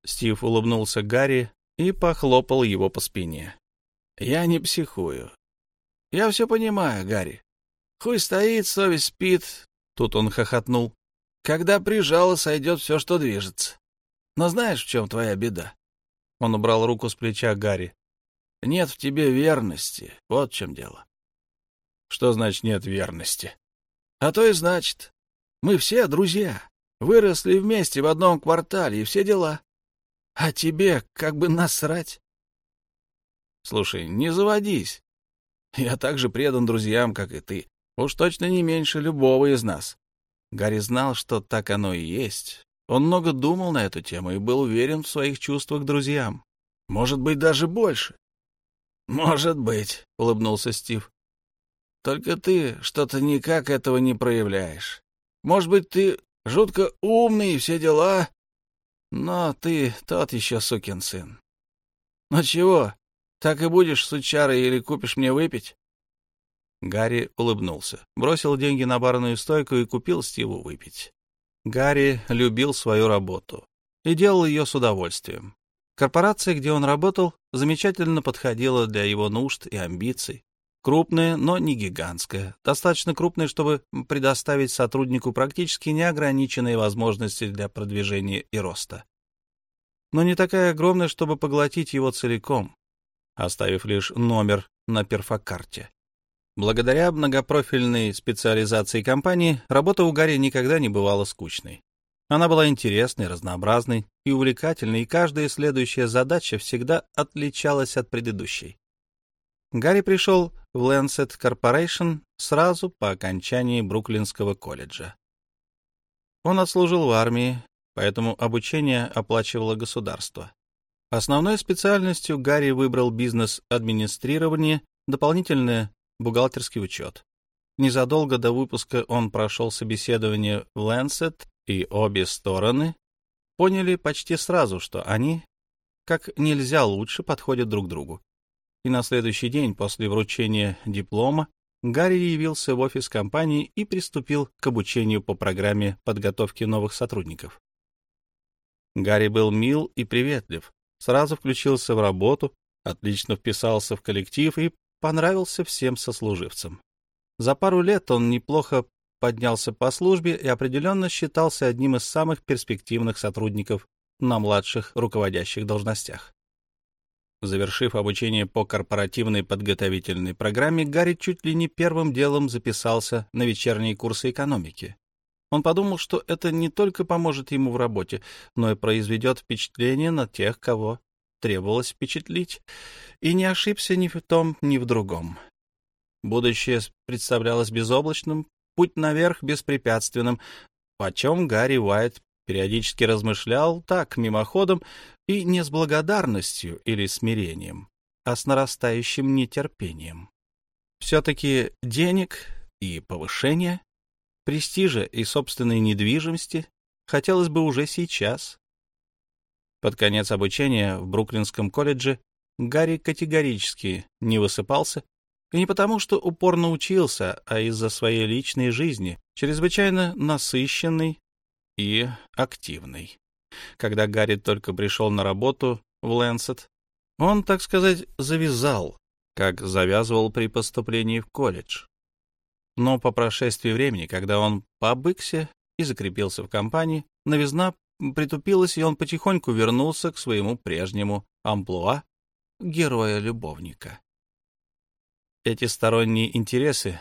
Стив улыбнулся Гарри и похлопал его по спине. Я не психую. Я все понимаю, Гарри. Хуй стоит, совесть спит. Тут он хохотнул. Когда прижало, сойдет все, что движется. Но знаешь, в чем твоя беда? Он убрал руку с плеча Гарри. Нет в тебе верности. Вот в чем дело. Что значит нет верности? А то и значит. Мы все друзья. Выросли вместе в одном квартале и все дела. А тебе как бы насрать. Слушай, не заводись. Я так же предан друзьям, как и ты. Уж точно не меньше любого из нас. Гарри знал, что так оно и есть. Он много думал на эту тему и был уверен в своих чувствах к друзьям. Может быть, даже больше. «Может быть», — улыбнулся Стив. «Только ты что-то никак этого не проявляешь. Может быть, ты жутко умный и все дела, но ты тот еще сукин сын. Ну чего, так и будешь сучарой или купишь мне выпить?» Гарри улыбнулся, бросил деньги на барную стойку и купил Стиву выпить. Гарри любил свою работу и делал ее с удовольствием. Корпорация, где он работал, замечательно подходила для его нужд и амбиций. Крупная, но не гигантская. Достаточно крупная, чтобы предоставить сотруднику практически неограниченные возможности для продвижения и роста. Но не такая огромная, чтобы поглотить его целиком, оставив лишь номер на перфокарте. Благодаря многопрофильной специализации компании, работа у Гарри никогда не бывала скучной. Она была интересной, разнообразной и увлекательной, и каждая следующая задача всегда отличалась от предыдущей. Гарри пришел в Lancet Corporation сразу по окончании Бруклинского колледжа. Он отслужил в армии, поэтому обучение оплачивало государство. Основной специальностью Гарри выбрал бизнес-администрирование, дополнительный бухгалтерский учет. Незадолго до выпуска он прошел собеседование в Lancet и обе стороны поняли почти сразу, что они как нельзя лучше подходят друг другу. И на следующий день после вручения диплома Гарри явился в офис компании и приступил к обучению по программе подготовки новых сотрудников. Гарри был мил и приветлив, сразу включился в работу, отлично вписался в коллектив и понравился всем сослуживцам. За пару лет он неплохо поднялся по службе и определенно считался одним из самых перспективных сотрудников на младших руководящих должностях. Завершив обучение по корпоративной подготовительной программе, Гарри чуть ли не первым делом записался на вечерние курсы экономики. Он подумал, что это не только поможет ему в работе, но и произведет впечатление на тех, кого требовалось впечатлить, и не ошибся ни в том, ни в другом. Будущее представлялось безоблачным, путь наверх беспрепятственным, о чем Гарри Уайт периодически размышлял так, мимоходом, и не с благодарностью или смирением, а с нарастающим нетерпением. Все-таки денег и повышения, престижа и собственной недвижимости хотелось бы уже сейчас. Под конец обучения в Бруклинском колледже Гарри категорически не высыпался и не потому, что упорно учился, а из-за своей личной жизни, чрезвычайно насыщенной и активной. Когда Гарри только пришел на работу в Лэнсет, он, так сказать, завязал, как завязывал при поступлении в колледж. Но по прошествии времени, когда он побыкся и закрепился в компании, новизна притупилась, и он потихоньку вернулся к своему прежнему амплуа героя-любовника. Эти сторонние интересы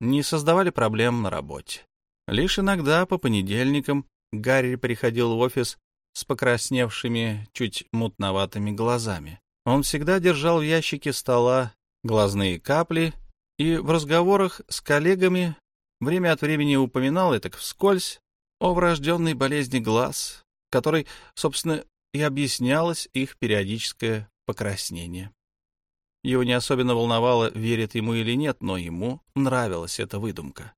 не создавали проблем на работе. Лишь иногда по понедельникам Гарри приходил в офис с покрасневшими, чуть мутноватыми глазами. Он всегда держал в ящике стола глазные капли и в разговорах с коллегами время от времени упоминал это вскользь о врожденной болезни глаз, которой, собственно, и объяснялось их периодическое покраснение. Его не особенно волновало, верит ему или нет, но ему нравилась эта выдумка.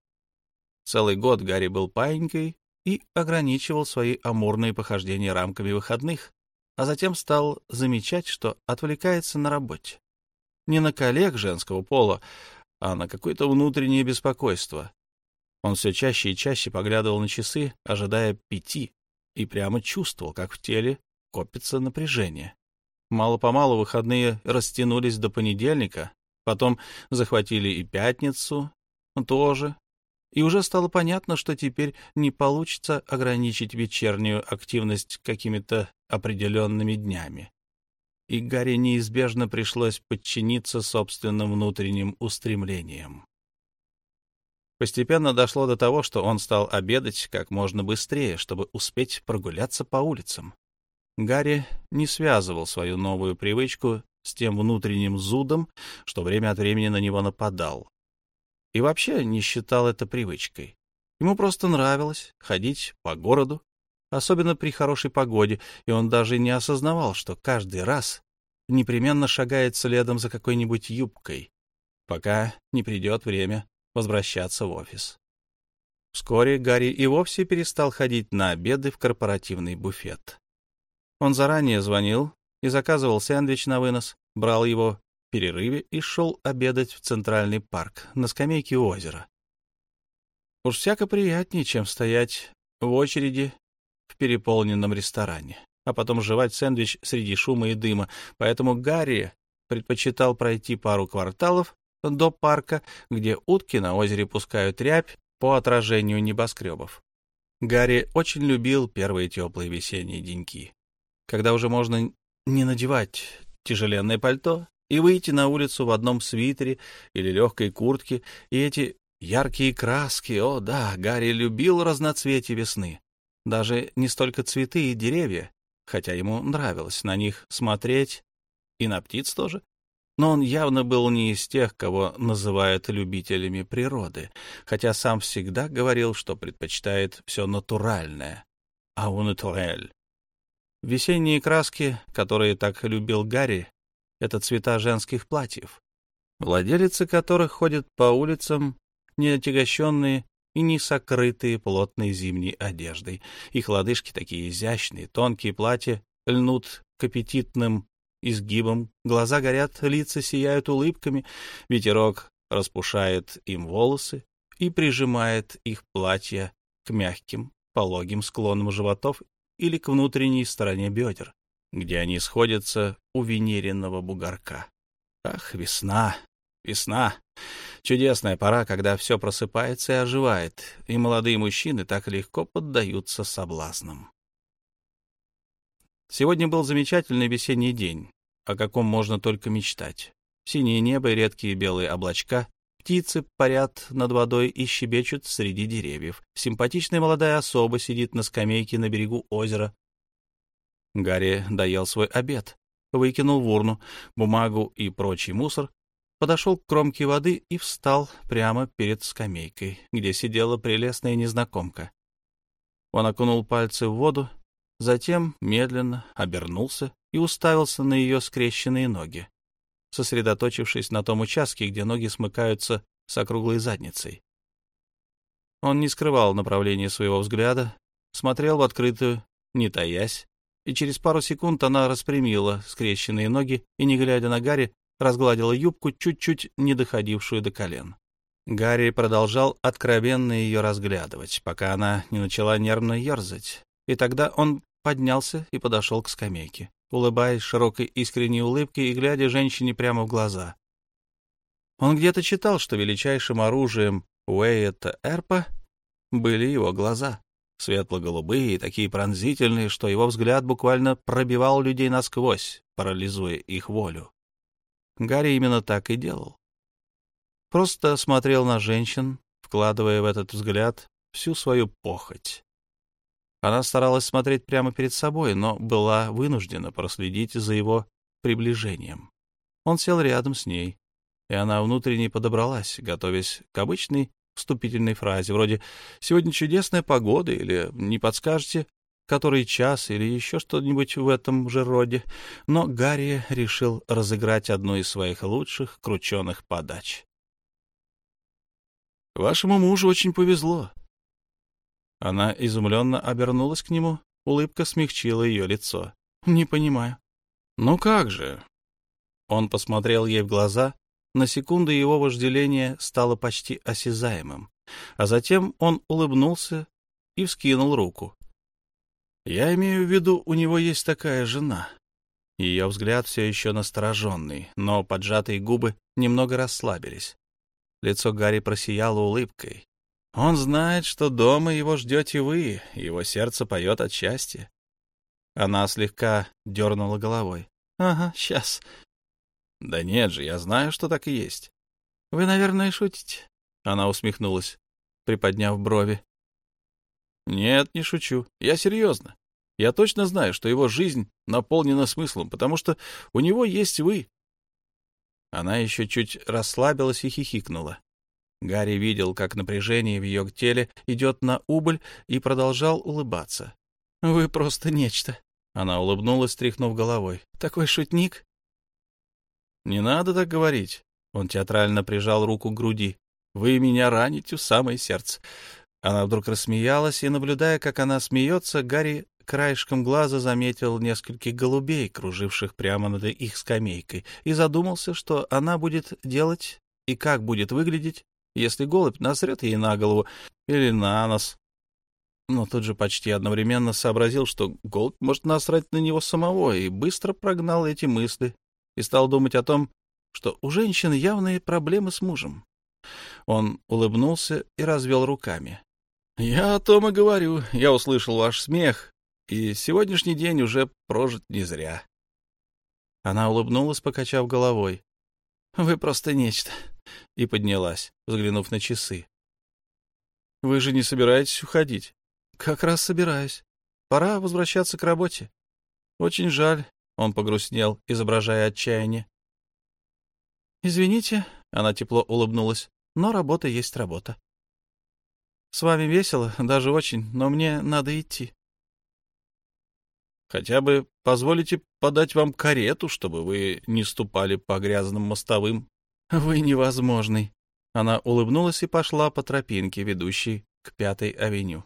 Целый год Гарри был паинькой и ограничивал свои амурные похождения рамками выходных, а затем стал замечать, что отвлекается на работе. Не на коллег женского пола, а на какое-то внутреннее беспокойство. Он все чаще и чаще поглядывал на часы, ожидая пяти, и прямо чувствовал, как в теле копится напряжение. Мало-помалу выходные растянулись до понедельника, потом захватили и пятницу тоже, и уже стало понятно, что теперь не получится ограничить вечернюю активность какими-то определенными днями. И Гарри неизбежно пришлось подчиниться собственным внутренним устремлениям. Постепенно дошло до того, что он стал обедать как можно быстрее, чтобы успеть прогуляться по улицам. Гарри не связывал свою новую привычку с тем внутренним зудом, что время от времени на него нападал. И вообще не считал это привычкой. Ему просто нравилось ходить по городу, особенно при хорошей погоде, и он даже не осознавал, что каждый раз непременно шагает следом за какой-нибудь юбкой, пока не придет время возвращаться в офис. Вскоре Гарри и вовсе перестал ходить на обеды в корпоративный буфет. Он заранее звонил и заказывал сэндвич на вынос, брал его в перерыве и шел обедать в Центральный парк на скамейке у озера. Уж всяко приятнее, чем стоять в очереди в переполненном ресторане, а потом жевать сэндвич среди шума и дыма, поэтому Гарри предпочитал пройти пару кварталов до парка, где утки на озере пускают рябь по отражению небоскребов. Гарри очень любил первые теплые весенние деньки когда уже можно не надевать тяжеленное пальто и выйти на улицу в одном свитере или легкой куртке, и эти яркие краски, о да, Гарри любил разноцветие весны. Даже не столько цветы и деревья, хотя ему нравилось на них смотреть, и на птиц тоже. Но он явно был не из тех, кого называют любителями природы, хотя сам всегда говорил, что предпочитает все натуральное, а у натурель. Весенние краски, которые так любил Гарри, — это цвета женских платьев, владелицы которых ходят по улицам, не отягощенные и не сокрытые плотной зимней одеждой. Их лодыжки такие изящные, тонкие платья льнут к аппетитным изгибам, глаза горят, лица сияют улыбками, ветерок распушает им волосы и прижимает их платья к мягким, пологим склонам животов или к внутренней стороне бедер, где они сходятся у венеренного бугорка. Ах, весна, весна! Чудесная пора, когда все просыпается и оживает, и молодые мужчины так легко поддаются соблазнам. Сегодня был замечательный весенний день, о каком можно только мечтать. Синее небо и редкие белые облачка, Птицы парят над водой и щебечут среди деревьев. Симпатичная молодая особа сидит на скамейке на берегу озера. Гарри доел свой обед, выкинул в урну бумагу и прочий мусор, подошел к кромке воды и встал прямо перед скамейкой, где сидела прелестная незнакомка. Он окунул пальцы в воду, затем медленно обернулся и уставился на ее скрещенные ноги сосредоточившись на том участке, где ноги смыкаются с округлой задницей. Он не скрывал направления своего взгляда, смотрел в открытую, не таясь, и через пару секунд она распрямила скрещенные ноги и, не глядя на Гарри, разгладила юбку, чуть-чуть не доходившую до колен. Гарри продолжал откровенно ее разглядывать, пока она не начала нервно ерзать, и тогда он поднялся и подошел к скамейке улыбаясь широкой искренней улыбкой и глядя женщине прямо в глаза. Он где-то читал, что величайшим оружием Уэйта Эрпа были его глаза, светло-голубые и такие пронзительные, что его взгляд буквально пробивал людей насквозь, парализуя их волю. Гарри именно так и делал. Просто смотрел на женщин, вкладывая в этот взгляд всю свою похоть. Она старалась смотреть прямо перед собой, но была вынуждена проследить за его приближением. Он сел рядом с ней, и она внутренне подобралась, готовясь к обычной вступительной фразе, вроде «Сегодня чудесная погода» или «Не подскажете, который час» или еще что-нибудь в этом же роде. Но Гарри решил разыграть одну из своих лучших крученых подач. «Вашему мужу очень повезло». Она изумленно обернулась к нему, улыбка смягчила ее лицо. «Не понимаю». «Ну как же?» Он посмотрел ей в глаза, на секунду его вожделение стало почти осязаемым, а затем он улыбнулся и вскинул руку. «Я имею в виду, у него есть такая жена». Ее взгляд все еще настороженный, но поджатые губы немного расслабились. Лицо Гарри просияло улыбкой. Он знает, что дома его ждете вы, его сердце поет от счастья. Она слегка дернула головой. — Ага, сейчас. Да нет же, я знаю, что так и есть. Вы, наверное, шутите. Она усмехнулась, приподняв брови. Нет, не шучу. Я серьезно. Я точно знаю, что его жизнь наполнена смыслом, потому что у него есть вы. Она еще чуть расслабилась и хихикнула. Гарри видел, как напряжение в ее теле идет на убыль, и продолжал улыбаться. — Вы просто нечто. Она улыбнулась, тряхнув головой. — Такой шутник. «Не надо так говорить». Он театрально прижал руку к груди. «Вы меня раните в самое сердце». Она вдруг рассмеялась, и, наблюдая, как она смеется, Гарри краешком глаза заметил нескольких голубей, круживших прямо над их скамейкой, и задумался, что она будет делать и как будет выглядеть, если голубь насрет ей на голову или на нос. Но тут же почти одновременно сообразил, что голубь может насрать на него самого, и быстро прогнал эти мысли, и стал думать о том, что у женщины явные проблемы с мужем. Он улыбнулся и развел руками. — Я о том и говорю. Я услышал ваш смех, и сегодняшний день уже прожит не зря. Она улыбнулась, покачав головой. — Вы просто нечто. И поднялась, взглянув на часы. — Вы же не собираетесь уходить? — Как раз собираюсь. Пора возвращаться к работе. Очень жаль, он погрустнел, изображая отчаяние. «Извините», — она тепло улыбнулась, — «но работа есть работа. С вами весело, даже очень, но мне надо идти». «Хотя бы позволите подать вам карету, чтобы вы не ступали по грязным мостовым». «Вы невозможный». Она улыбнулась и пошла по тропинке, ведущей к Пятой авеню.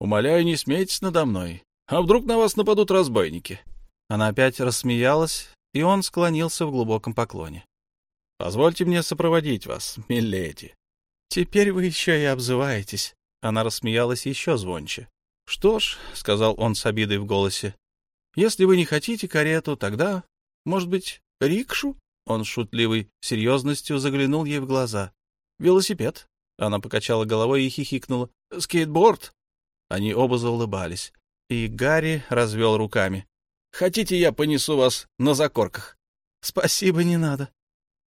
«Умоляю, не смейтесь надо мной. А вдруг на вас нападут разбойники?» Она опять рассмеялась, и он склонился в глубоком поклоне. — Позвольте мне сопроводить вас, миледи. — Теперь вы еще и обзываетесь. Она рассмеялась еще звонче. — Что ж, — сказал он с обидой в голосе, — если вы не хотите карету, тогда, может быть, рикшу? Он шутливой серьезностью заглянул ей в глаза. — Велосипед. Она покачала головой и хихикнула. — Скейтборд. Они оба заулыбались, и Гарри развел руками. Хотите, я понесу вас на закорках? — Спасибо, не надо.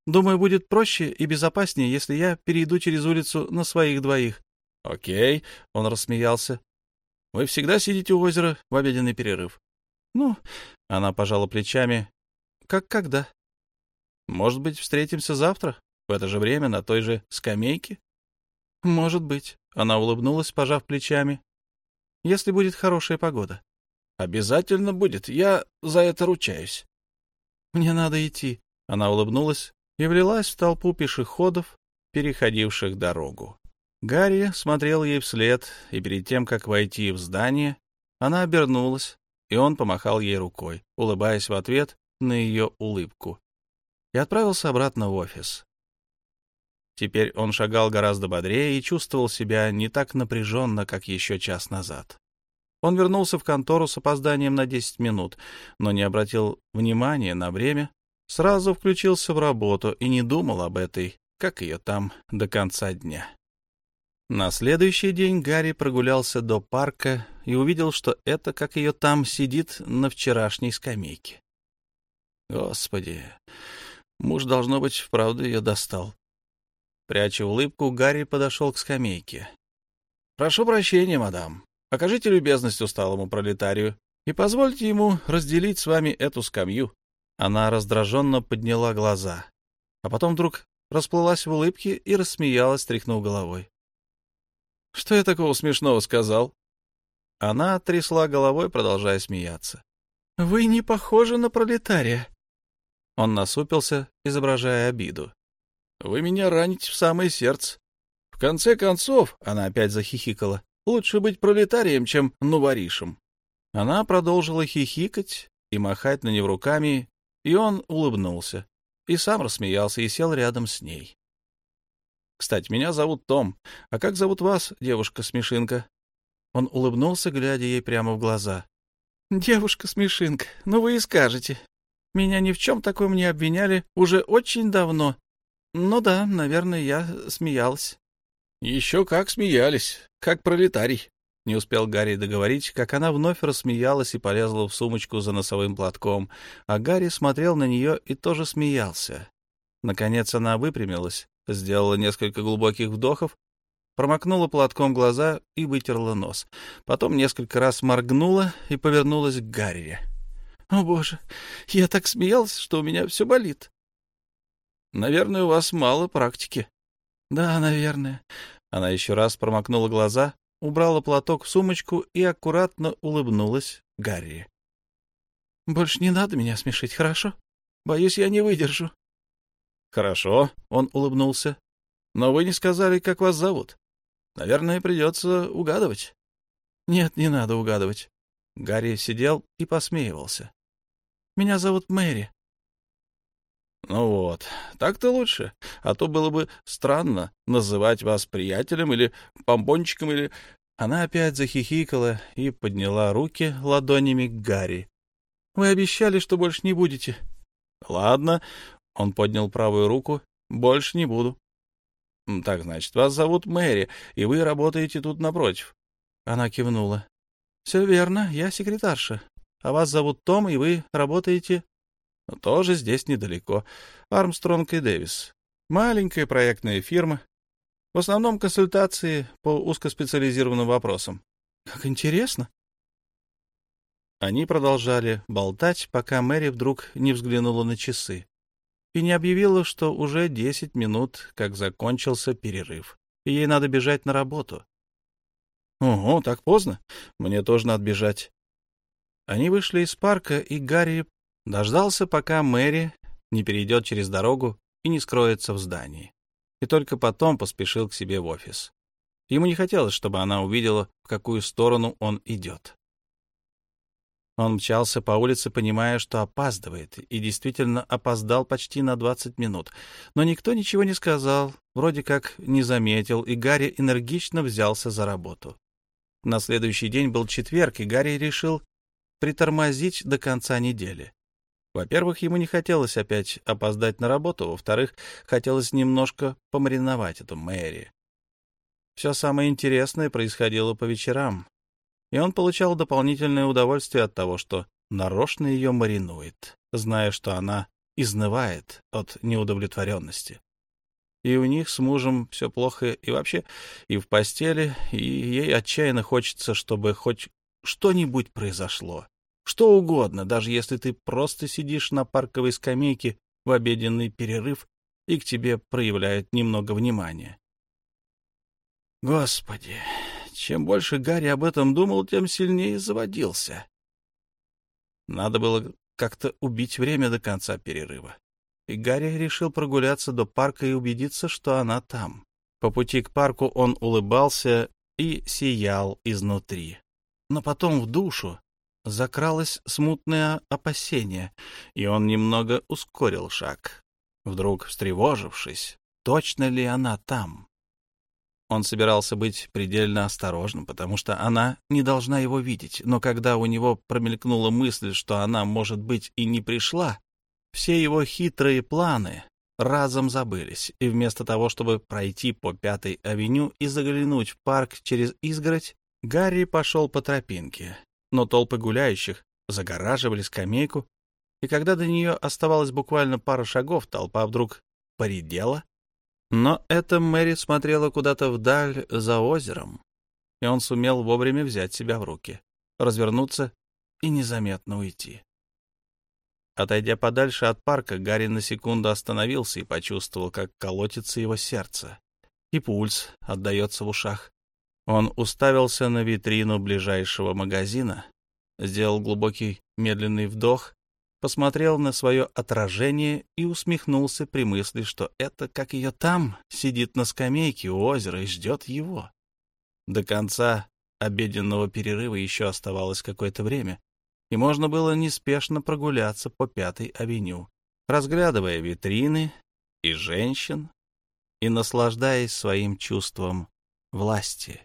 Думаю, будет проще и безопаснее, если я перейду через улицу на своих двоих. — Окей, — он рассмеялся. — Вы всегда сидите у озера в обеденный перерыв? — Ну, — она пожала плечами. — Как когда? — Может быть, встретимся завтра, в это же время, на той же скамейке? — Может быть, — она улыбнулась, пожав плечами. — Если будет хорошая погода. Обязательно будет, я за это ручаюсь. Мне надо идти. Она улыбнулась и влилась в толпу пешеходов, переходивших дорогу. Гарри смотрел ей вслед, и перед тем, как войти в здание, она обернулась, и он помахал ей рукой, улыбаясь в ответ на ее улыбку, и отправился обратно в офис. Теперь он шагал гораздо бодрее и чувствовал себя не так напряженно, как еще час назад. Он вернулся в контору с опозданием на 10 минут, но не обратил внимания на время, сразу включился в работу и не думал об этой, как ее там, до конца дня. На следующий день Гарри прогулялся до парка и увидел, что это, как ее там, сидит на вчерашней скамейке. Господи, муж, должно быть, вправду ее достал. Пряча улыбку, Гарри подошел к скамейке. — Прошу прощения, мадам. Окажите любезность усталому пролетарию и позвольте ему разделить с вами эту скамью. Она раздраженно подняла глаза, а потом вдруг расплылась в улыбке и рассмеялась, тряхнув головой. — Что я такого смешного сказал? Она трясла головой, продолжая смеяться. — Вы не похожи на пролетария. Он насупился, изображая обиду. — Вы меня раните в самое сердце. В конце концов, она опять захихикала, лучше быть пролетарием, чем новоришем. Она продолжила хихикать и махать на него руками, и он улыбнулся, и сам рассмеялся и сел рядом с ней. «Кстати, меня зовут Том. А как зовут вас, девушка-смешинка?» Он улыбнулся, глядя ей прямо в глаза. «Девушка-смешинка, ну вы и скажете. Меня ни в чем таком не обвиняли уже очень давно. Ну да, наверное, я смеялась». «Еще как смеялись, как пролетарий». Не успел Гарри договорить, как она вновь рассмеялась и полезла в сумочку за носовым платком, а Гарри смотрел на нее и тоже смеялся. Наконец она выпрямилась, сделала несколько глубоких вдохов, промокнула платком глаза и вытерла нос. Потом несколько раз моргнула и повернулась к Гарри. «О, боже, я так смеялась, что у меня все болит». «Наверное, у вас мало практики». «Да, наверное». Она еще раз промокнула глаза, убрала платок в сумочку и аккуратно улыбнулась Гарри. «Больше не надо меня смешить, хорошо? Боюсь, я не выдержу». «Хорошо», — он улыбнулся. «Но вы не сказали, как вас зовут. Наверное, придется угадывать». «Нет, не надо угадывать». Гарри сидел и посмеивался. «Меня зовут Мэри». «Ну вот, так-то лучше, а то было бы странно называть вас приятелем или помбончиком или...» Она опять захихикала и подняла руки ладонями к Гарри. «Вы обещали, что больше не будете». «Ладно», — он поднял правую руку, — «больше не буду». «Так, значит, вас зовут Мэри, и вы работаете тут напротив». Она кивнула. «Все верно, я секретарша. А вас зовут Том, и вы работаете тоже здесь недалеко. Армстронг и Дэвис. Маленькая проектная фирма. В основном консультации по узкоспециализированным вопросам. Как интересно. Они продолжали болтать, пока Мэри вдруг не взглянула на часы и не объявила, что уже десять минут, как закончился перерыв, и ей надо бежать на работу. «Ого, так поздно. Мне тоже надо бежать». Они вышли из парка, и Гарри Дождался, пока Мэри не перейдет через дорогу и не скроется в здании. И только потом поспешил к себе в офис. Ему не хотелось, чтобы она увидела, в какую сторону он идет. Он мчался по улице, понимая, что опаздывает, и действительно опоздал почти на 20 минут. Но никто ничего не сказал, вроде как не заметил, и Гарри энергично взялся за работу. На следующий день был четверг, и Гарри решил притормозить до конца недели. Во-первых, ему не хотелось опять опоздать на работу, во-вторых, хотелось немножко помариновать эту Мэри. Все самое интересное происходило по вечерам, и он получал дополнительное удовольствие от того, что нарочно ее маринует, зная, что она изнывает от неудовлетворенности. И у них с мужем все плохо и вообще, и в постели, и ей отчаянно хочется, чтобы хоть что-нибудь произошло. Что угодно, даже если ты просто сидишь на парковой скамейке в обеденный перерыв и к тебе проявляют немного внимания. Господи, чем больше Гарри об этом думал, тем сильнее заводился. Надо было как-то убить время до конца перерыва. И Гарри решил прогуляться до парка и убедиться, что она там. По пути к парку он улыбался и сиял изнутри. Но потом в душу закралось смутное опасение, и он немного ускорил шаг, вдруг встревожившись, точно ли она там. Он собирался быть предельно осторожным, потому что она не должна его видеть, но когда у него промелькнула мысль, что она, может быть, и не пришла, все его хитрые планы разом забылись, и вместо того, чтобы пройти по Пятой авеню и заглянуть в парк через изгородь, Гарри пошел по тропинке, но толпы гуляющих загораживали скамейку, и когда до нее оставалось буквально пара шагов, толпа вдруг поредела. Но эта Мэри смотрела куда-то вдаль за озером. и он сумел вовремя взять себя в руки, развернуться и незаметно уйти. Отойдя подальше от парка, Гарри на секунду остановился и почувствовал, как колотится его сердце, и пульс отдается в ушах. Он уставился на витрину ближайшего магазина, сделал глубокий медленный вдох, посмотрел на свое отражение и усмехнулся при мысли, что это, как ее там, сидит на скамейке у озера и ждет его. До конца обеденного перерыва еще оставалось какое-то время, и можно было неспешно прогуляться по Пятой авеню, разглядывая витрины и женщин и наслаждаясь своим чувством власти.